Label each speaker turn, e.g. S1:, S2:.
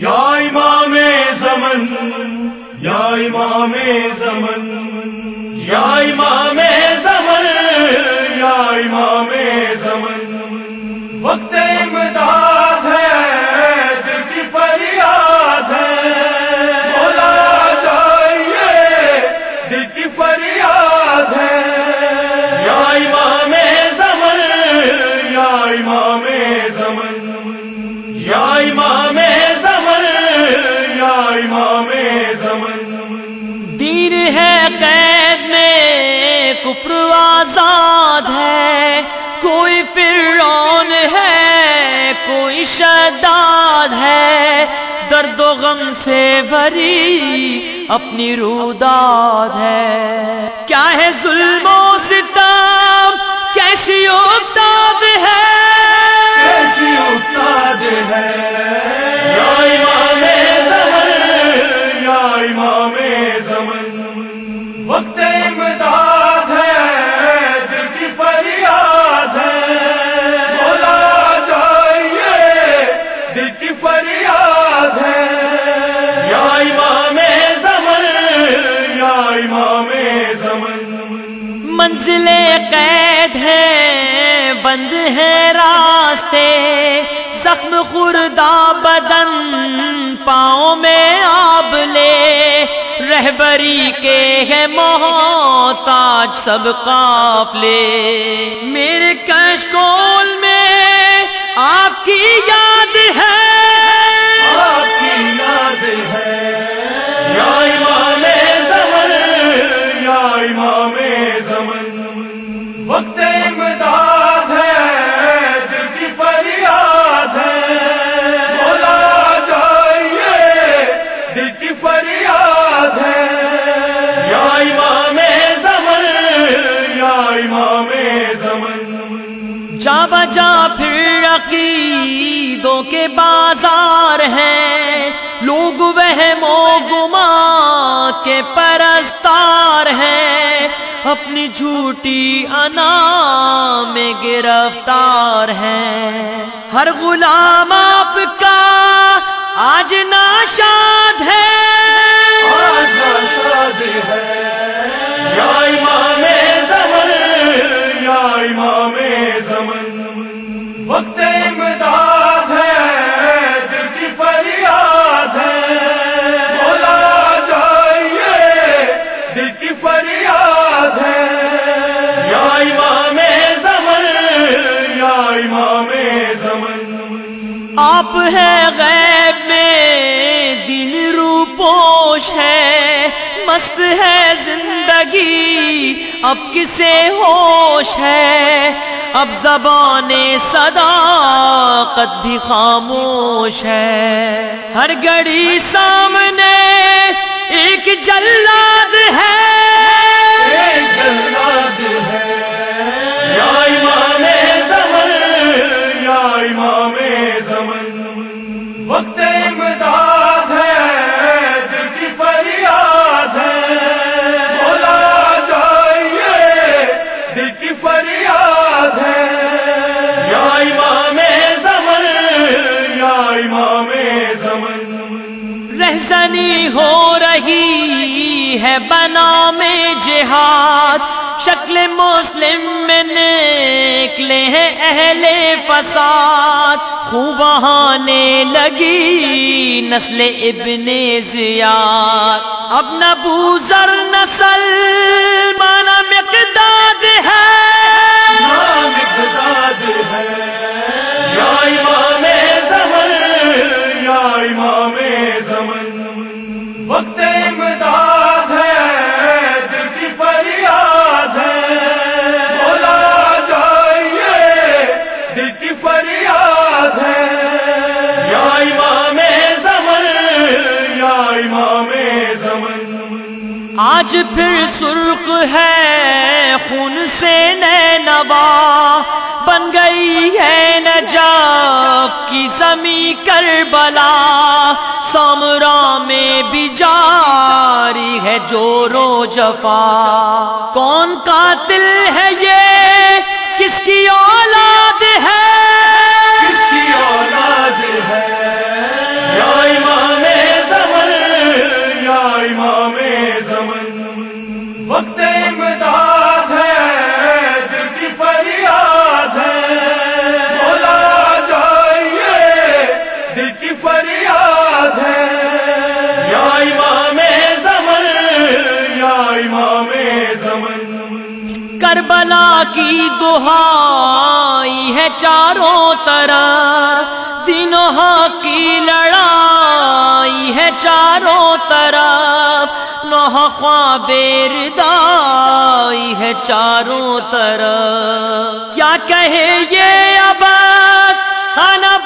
S1: یا امام زمن یا امام زمن یا امام زمن یا امام زمن۔ وقت
S2: کفر آزاد ہے، کوئی فرعون ہے، کوئی شداد ہے۔ درد و غم سے بھری اپنی روداد ہے۔ کیا ہے ظلم و ستم؟ کیسی افتاد ہے؟
S1: کیسی استاد ہے؟
S2: منزل قید ہے، بند ہے راستے۔ زخم خوردہ بدن پاؤں میں آب لے۔ رہبری کے ہے محتاج سب قافلے۔ میرے کشکول میں آپ کی یاد ہے۔
S1: زمن
S2: بجا پھر عقیدوں کے بازار ہیں۔ لوگ وہ گما کے پرستار ہیں۔ اپنی جھوٹی انا میں گرفتار ہیں۔ ہر غلام آپ کا آج ناشاد ہے۔ آپ ہے غیب میں دن روپوش ہے، مست ہے زندگی، اب کسے ہوش ہے؟ اب زبان صداقت بھی خاموش ہے۔ ہر گھڑی سامنے ایک جلاد ہے بنا میں جہاد۔ شکل مسلم میں نکلے ہیں اہل فساد۔ خوب آنے لگی نسل ابن زیاد۔ اب نبو بوزر نسل آج پھر سرخ ہے، خون سے نبا بن گئی ہے نجف کی زمیں کربلا۔ سامرا میں بھی جاری ہے جو رو جفا۔ کون قاتل کربلا کی دہائی ہے چاروں طرح دنوں کی لڑائی ہے چاروں طرف۔ نوح خوابیر دائی ہے چاروں طرف۔ کیا کہے یہ اب خانہ